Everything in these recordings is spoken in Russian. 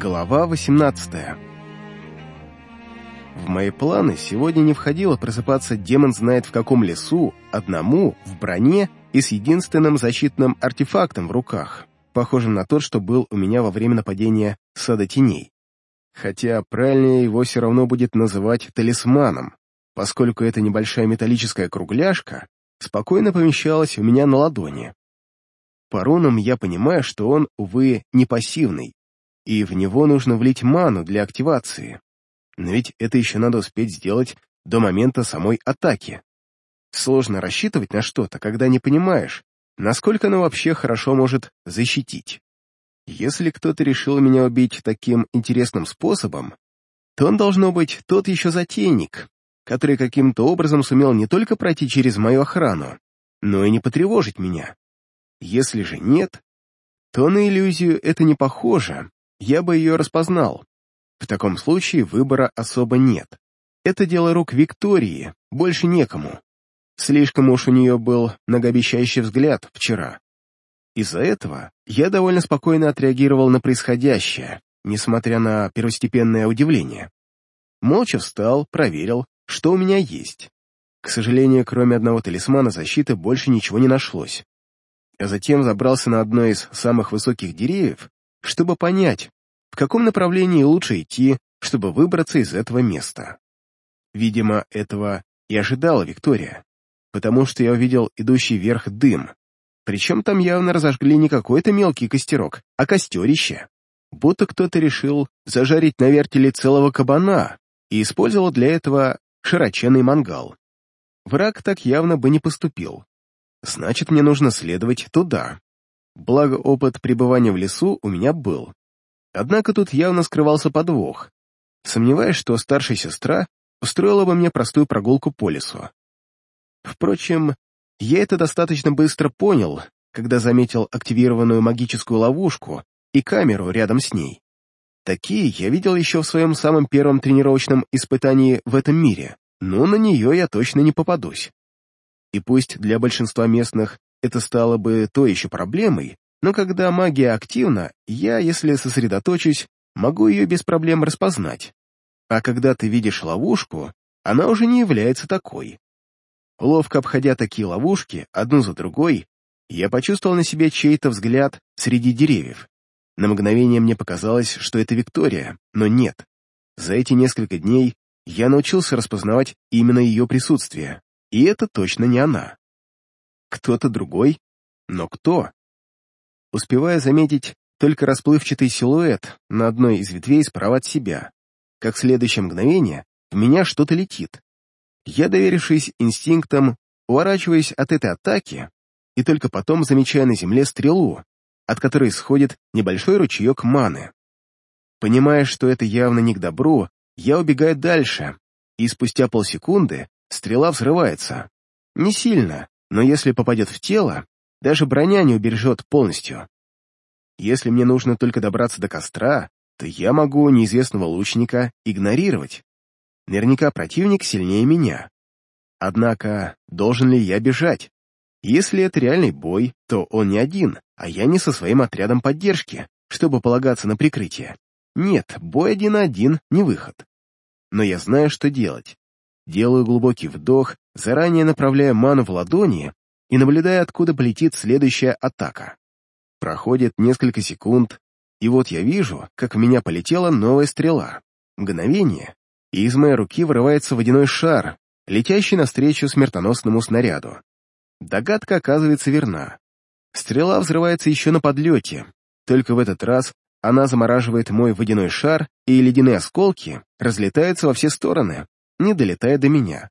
Глава 18 В мои планы сегодня не входило просыпаться демон знает в каком лесу, одному, в броне и с единственным защитным артефактом в руках, похожим на тот, что был у меня во время нападения Сада Теней. Хотя правильнее его все равно будет называть талисманом, поскольку эта небольшая металлическая кругляшка спокойно помещалась у меня на ладони. По рунам я понимаю, что он, увы, не пассивный, и в него нужно влить ману для активации. Но ведь это еще надо успеть сделать до момента самой атаки. Сложно рассчитывать на что-то, когда не понимаешь, насколько оно вообще хорошо может защитить. Если кто-то решил меня убить таким интересным способом, то он должно быть тот еще затейник, который каким-то образом сумел не только пройти через мою охрану, но и не потревожить меня. Если же нет, то на иллюзию это не похоже, я бы ее распознал. В таком случае выбора особо нет. Это дело рук Виктории, больше некому. Слишком уж у нее был многообещающий взгляд вчера. Из-за этого я довольно спокойно отреагировал на происходящее, несмотря на первостепенное удивление. Молча встал, проверил, что у меня есть. К сожалению, кроме одного талисмана защиты больше ничего не нашлось. А затем забрался на одно из самых высоких деревьев, чтобы понять, в каком направлении лучше идти, чтобы выбраться из этого места. Видимо, этого и ожидала Виктория, потому что я увидел идущий вверх дым, причем там явно разожгли не какой-то мелкий костерок, а костерище. Будто кто-то решил зажарить на вертеле целого кабана и использовал для этого широченный мангал. Враг так явно бы не поступил. Значит, мне нужно следовать туда. Благо, опыт пребывания в лесу у меня был. Однако тут явно скрывался подвох. Сомневаюсь, что старшая сестра устроила бы мне простую прогулку по лесу. Впрочем, я это достаточно быстро понял, когда заметил активированную магическую ловушку и камеру рядом с ней. Такие я видел еще в своем самом первом тренировочном испытании в этом мире, но на нее я точно не попадусь. И пусть для большинства местных это стало бы то еще проблемой, но когда магия активна, я, если сосредоточусь, могу ее без проблем распознать. А когда ты видишь ловушку, она уже не является такой. Ловко обходя такие ловушки, одну за другой, я почувствовал на себе чей-то взгляд среди деревьев. На мгновение мне показалось, что это Виктория, но нет. За эти несколько дней я научился распознавать именно ее присутствие, и это точно не она. Кто-то другой? Но кто? Успевая заметить только расплывчатый силуэт на одной из ветвей справа от себя, как в следующее мгновение в меня что-то летит. Я, доверившись инстинктам, уворачиваюсь от этой атаки и только потом замечаю на земле стрелу, от которой исходит небольшой ручеек маны. Понимая, что это явно не к добру, я убегаю дальше, и спустя полсекунды стрела взрывается. Не сильно, но если попадет в тело, даже броня не убережет полностью. Если мне нужно только добраться до костра, то я могу неизвестного лучника игнорировать. Наверняка противник сильнее меня. Однако, должен ли я бежать? Если это реальный бой, то он не один, а я не со своим отрядом поддержки, чтобы полагаться на прикрытие. Нет, бой один на один — не выход. Но я знаю, что делать. Делаю глубокий вдох, заранее направляя ману в ладони и наблюдая, откуда полетит следующая атака. Проходит несколько секунд, и вот я вижу, как в меня полетела новая стрела. Мгновение, и из моей руки вырывается водяной шар, летящий навстречу смертоносному снаряду. Догадка оказывается верна. Стрела взрывается еще на подлете, только в этот раз она замораживает мой водяной шар, и ледяные осколки разлетаются во все стороны, не долетая до меня.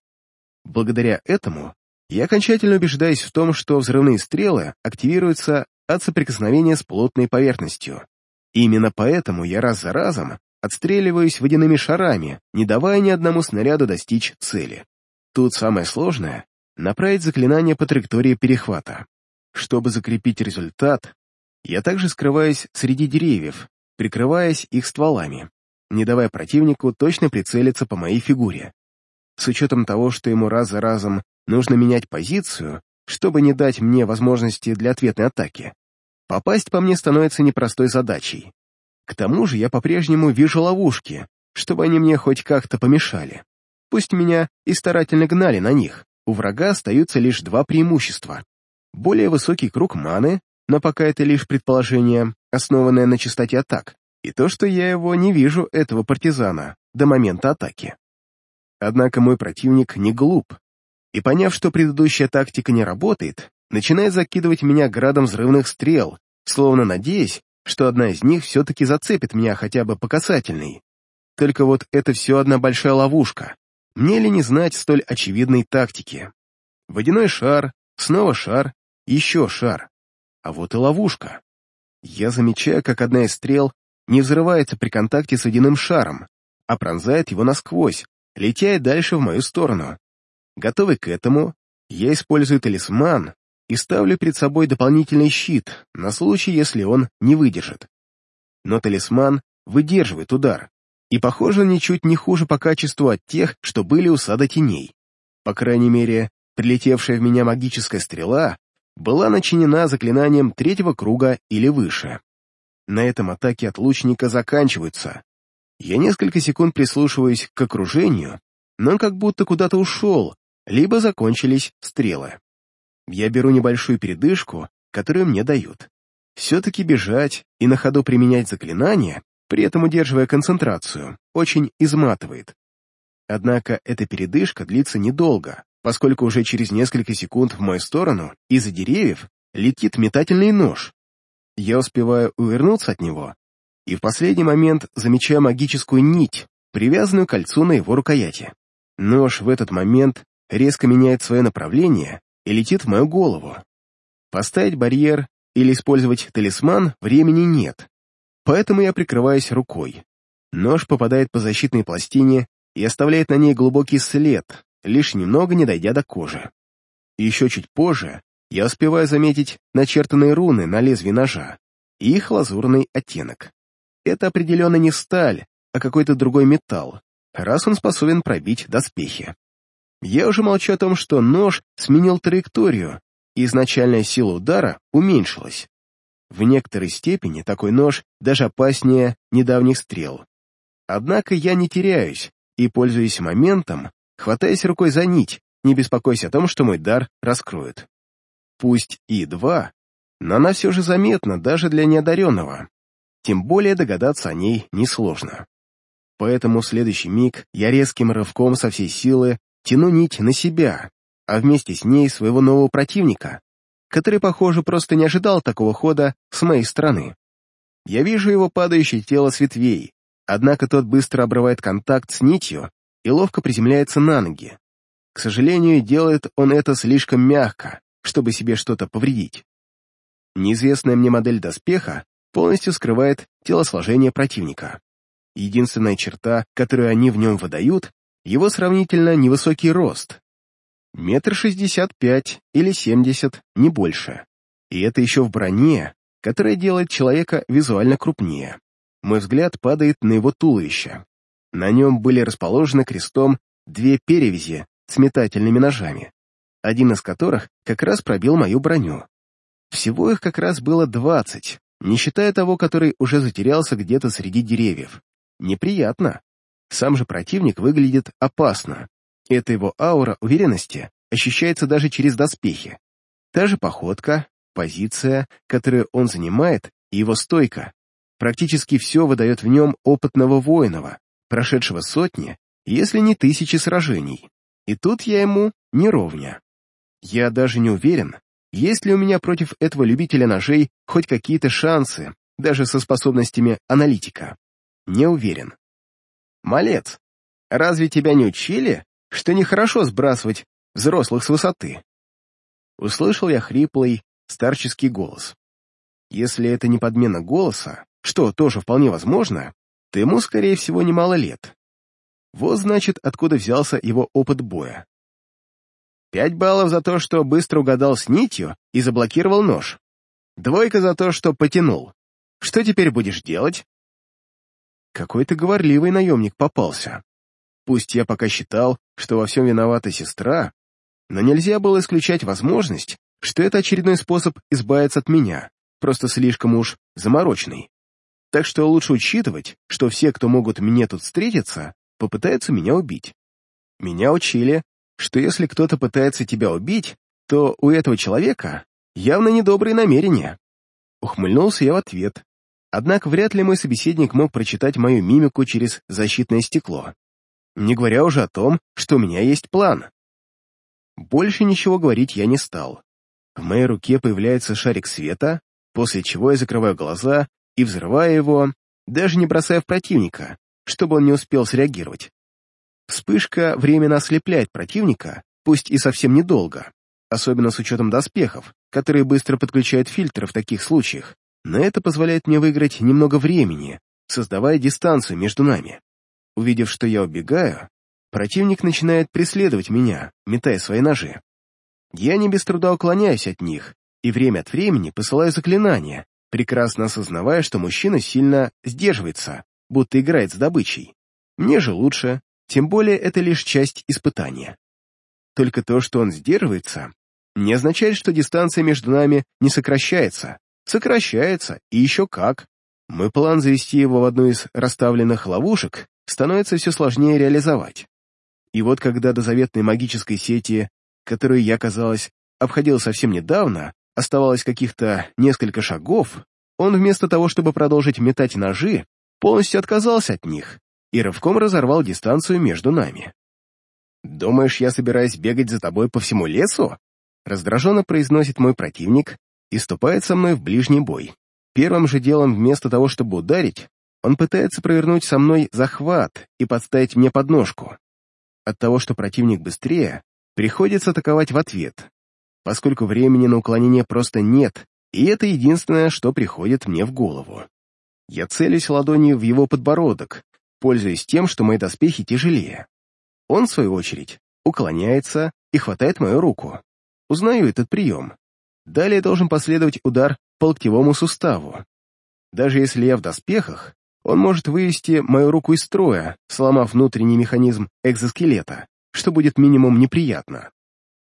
Благодаря этому я окончательно убеждаюсь в том, что взрывные стрелы активируются от соприкосновения с плотной поверхностью. И именно поэтому я раз за разом отстреливаюсь водяными шарами, не давая ни одному снаряду достичь цели. Тут самое сложное — направить заклинание по траектории перехвата. Чтобы закрепить результат, я также скрываюсь среди деревьев, прикрываясь их стволами, не давая противнику точно прицелиться по моей фигуре. С учетом того, что ему раз за разом нужно менять позицию, чтобы не дать мне возможности для ответной атаки, попасть по мне становится непростой задачей. К тому же я по-прежнему вижу ловушки, чтобы они мне хоть как-то помешали. Пусть меня и старательно гнали на них, у врага остаются лишь два преимущества. Более высокий круг маны, но пока это лишь предположение, основанное на частоте атак, и то, что я его не вижу, этого партизана, до момента атаки. Однако мой противник не глуп, и поняв, что предыдущая тактика не работает, начинает закидывать меня градом взрывных стрел, словно надеясь, что одна из них все-таки зацепит меня хотя бы по касательной. Только вот это все одна большая ловушка. Мне ли не знать столь очевидной тактики? Водяной шар, снова шар, еще шар. А вот и ловушка. Я замечаю, как одна из стрел не взрывается при контакте с водяным шаром, а пронзает его насквозь, летя дальше в мою сторону. Готовый к этому, я использую талисман и ставлю перед собой дополнительный щит на случай, если он не выдержит. Но талисман выдерживает удар, и, похоже, ничуть не хуже по качеству от тех, что были у сада теней. По крайней мере, прилетевшая в меня магическая стрела была начинена заклинанием третьего круга или выше. На этом атаки от лучника заканчиваются. Я несколько секунд прислушиваюсь к окружению, но как будто куда-то ушел, либо закончились стрелы. Я беру небольшую передышку, которую мне дают. Все-таки бежать и на ходу применять заклинания, при этом удерживая концентрацию, очень изматывает. Однако эта передышка длится недолго, поскольку уже через несколько секунд в мою сторону из-за деревьев летит метательный нож. Я успеваю увернуться от него и в последний момент замечаю магическую нить, привязанную к кольцу на его рукояти. Нож в этот момент резко меняет свое направление и летит в мою голову. Поставить барьер или использовать талисман времени нет, поэтому я прикрываюсь рукой. Нож попадает по защитной пластине и оставляет на ней глубокий след, лишь немного не дойдя до кожи. Еще чуть позже я успеваю заметить начертанные руны на лезвии ножа и их лазурный оттенок. Это определенно не сталь, а какой-то другой металл, раз он способен пробить доспехи. Я уже молчу о том, что нож сменил траекторию, и изначальная сила удара уменьшилась. В некоторой степени такой нож даже опаснее недавних стрел. Однако я не теряюсь и, пользуясь моментом, хватаясь рукой за нить, не беспокойся о том, что мой дар раскроют. Пусть и два, но она все же заметна даже для неодаренного. Тем более догадаться о ней несложно. Поэтому в следующий миг я резким рывком со всей силы тяну нить на себя, а вместе с ней своего нового противника, который, похоже, просто не ожидал такого хода с моей стороны. Я вижу его падающее тело с ветвей, однако тот быстро обрывает контакт с нитью и ловко приземляется на ноги. К сожалению, делает он это слишком мягко, чтобы себе что-то повредить. Неизвестная мне модель доспеха полностью скрывает телосложение противника. Единственная черта, которую они в нем выдают, его сравнительно невысокий рост. Метр шестьдесят пять или семьдесят, не больше. И это еще в броне, которая делает человека визуально крупнее. Мой взгляд падает на его туловище. На нем были расположены крестом две перевязи с метательными ножами, один из которых как раз пробил мою броню. Всего их как раз было двадцать, не считая того, который уже затерялся где-то среди деревьев. Неприятно. Сам же противник выглядит опасно. Эта его аура уверенности ощущается даже через доспехи. Та же походка, позиция, которую он занимает, и его стойка. Практически все выдает в нем опытного воинова, прошедшего сотни, если не тысячи сражений. И тут я ему не ровня. Я даже не уверен, есть ли у меня против этого любителя ножей хоть какие-то шансы, даже со способностями аналитика. Не уверен. «Малец, разве тебя не учили, что нехорошо сбрасывать взрослых с высоты?» Услышал я хриплый, старческий голос. Если это не подмена голоса, что тоже вполне возможно, то ему, скорее всего, немало лет. Вот, значит, откуда взялся его опыт боя. Пять баллов за то, что быстро угадал с нитью и заблокировал нож. Двойка за то, что потянул. Что теперь будешь делать? Какой-то говорливый наемник попался. Пусть я пока считал, что во всем виновата сестра, но нельзя было исключать возможность, что это очередной способ избавиться от меня, просто слишком уж замороченный. так что лучше учитывать, что все, кто могут мне тут встретиться, попытаются меня убить. Меня учили, что если кто-то пытается тебя убить, то у этого человека явно недобрые намерения. Ухмыльнулся я в ответ. Однако вряд ли мой собеседник мог прочитать мою мимику через защитное стекло. Не говоря уже о том, что у меня есть план. Больше ничего говорить я не стал. В моей руке появляется шарик света, после чего я закрываю глаза и взрываю его, даже не бросая в противника, чтобы он не успел среагировать. Вспышка временно ослепляет противника, пусть и совсем недолго, особенно с учетом доспехов, которые быстро подключают фильтры в таких случаях, но это позволяет мне выиграть немного времени, создавая дистанцию между нами. Увидев, что я убегаю, противник начинает преследовать меня, метая свои ножи. Я не без труда уклоняюсь от них и время от времени посылаю заклинания, прекрасно осознавая, что мужчина сильно сдерживается, будто играет с добычей. Мне же лучше, тем более это лишь часть испытания. Только то, что он сдерживается, не означает, что дистанция между нами не сокращается. Сокращается, и еще как. Мой план завести его в одну из расставленных ловушек становится все сложнее реализовать. И вот когда до заветной магической сети, которую я, казалось, обходил совсем недавно, оставалось каких-то несколько шагов, он вместо того, чтобы продолжить метать ножи, полностью отказался от них и рывком разорвал дистанцию между нами. «Думаешь, я собираюсь бегать за тобой по всему лесу?» Раздраженно произносит мой противник и ступает со мной в ближний бой. Первым же делом, вместо того, чтобы ударить, он пытается провернуть со мной захват и подставить мне подножку. От того, что противник быстрее, приходится атаковать в ответ, поскольку времени на уклонение просто нет, и это единственное, что приходит мне в голову. Я целюсь ладонью в его подбородок, пользуясь тем, что мои доспехи тяжелее. Он, в свою очередь, уклоняется и хватает мою руку. Узнаю этот прием. Далее должен последовать удар по локтевому суставу. Даже если я в доспехах, он может вывести мою руку из строя, сломав внутренний механизм экзоскелета, что будет минимум неприятно.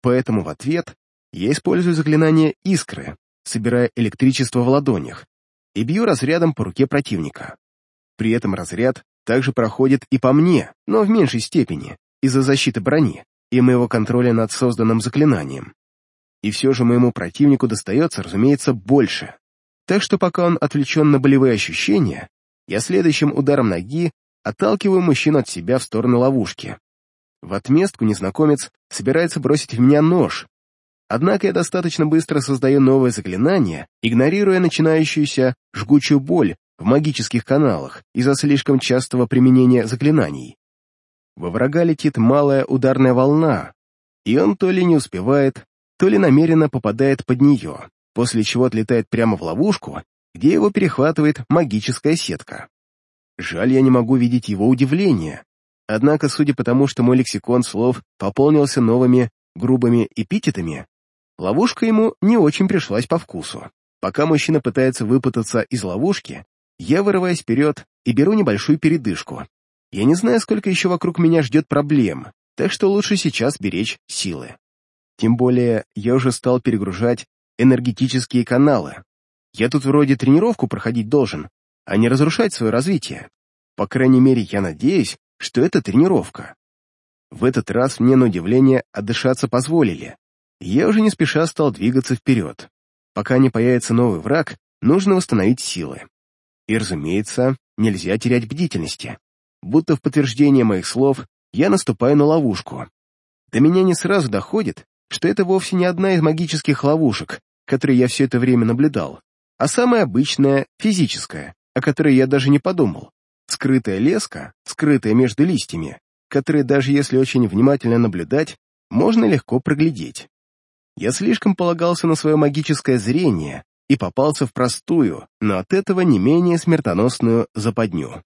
Поэтому в ответ я использую заклинание «Искры», собирая электричество в ладонях, и бью разрядом по руке противника. При этом разряд также проходит и по мне, но в меньшей степени, из-за защиты брони и моего контроля над созданным заклинанием. И все же моему противнику достается, разумеется, больше. Так что пока он отвлечен на болевые ощущения, я следующим ударом ноги отталкиваю мужчину от себя в сторону ловушки. В отместку незнакомец собирается бросить в меня нож, Однако я достаточно быстро создаю новое заклинание, игнорируя начинающуюся жгучую боль в магических каналах из-за слишком частого применения заклинаний. Во врага летит малая ударная волна, и он то ли не успевает, то ли намеренно попадает под нее, после чего отлетает прямо в ловушку, где его перехватывает магическая сетка. Жаль, я не могу видеть его удивление. Однако, судя по тому, что мой лексикон слов пополнился новыми грубыми эпитетами, Ловушка ему не очень пришлась по вкусу. Пока мужчина пытается выпутаться из ловушки, я вырываюсь вперед и беру небольшую передышку. Я не знаю, сколько еще вокруг меня ждет проблем, так что лучше сейчас беречь силы. Тем более, я уже стал перегружать энергетические каналы. Я тут вроде тренировку проходить должен, а не разрушать свое развитие. По крайней мере, я надеюсь, что это тренировка. В этот раз мне, на удивление, отдышаться позволили я уже не спеша стал двигаться вперед. Пока не появится новый враг, нужно восстановить силы. И, разумеется, нельзя терять бдительности. Будто в подтверждение моих слов я наступаю на ловушку. До меня не сразу доходит, что это вовсе не одна из магических ловушек, которые я все это время наблюдал, а самая обычная, физическая, о которой я даже не подумал. Скрытая леска, скрытая между листьями, которые даже если очень внимательно наблюдать, можно легко проглядеть. Я слишком полагался на свое магическое зрение и попался в простую, но от этого не менее смертоносную западню.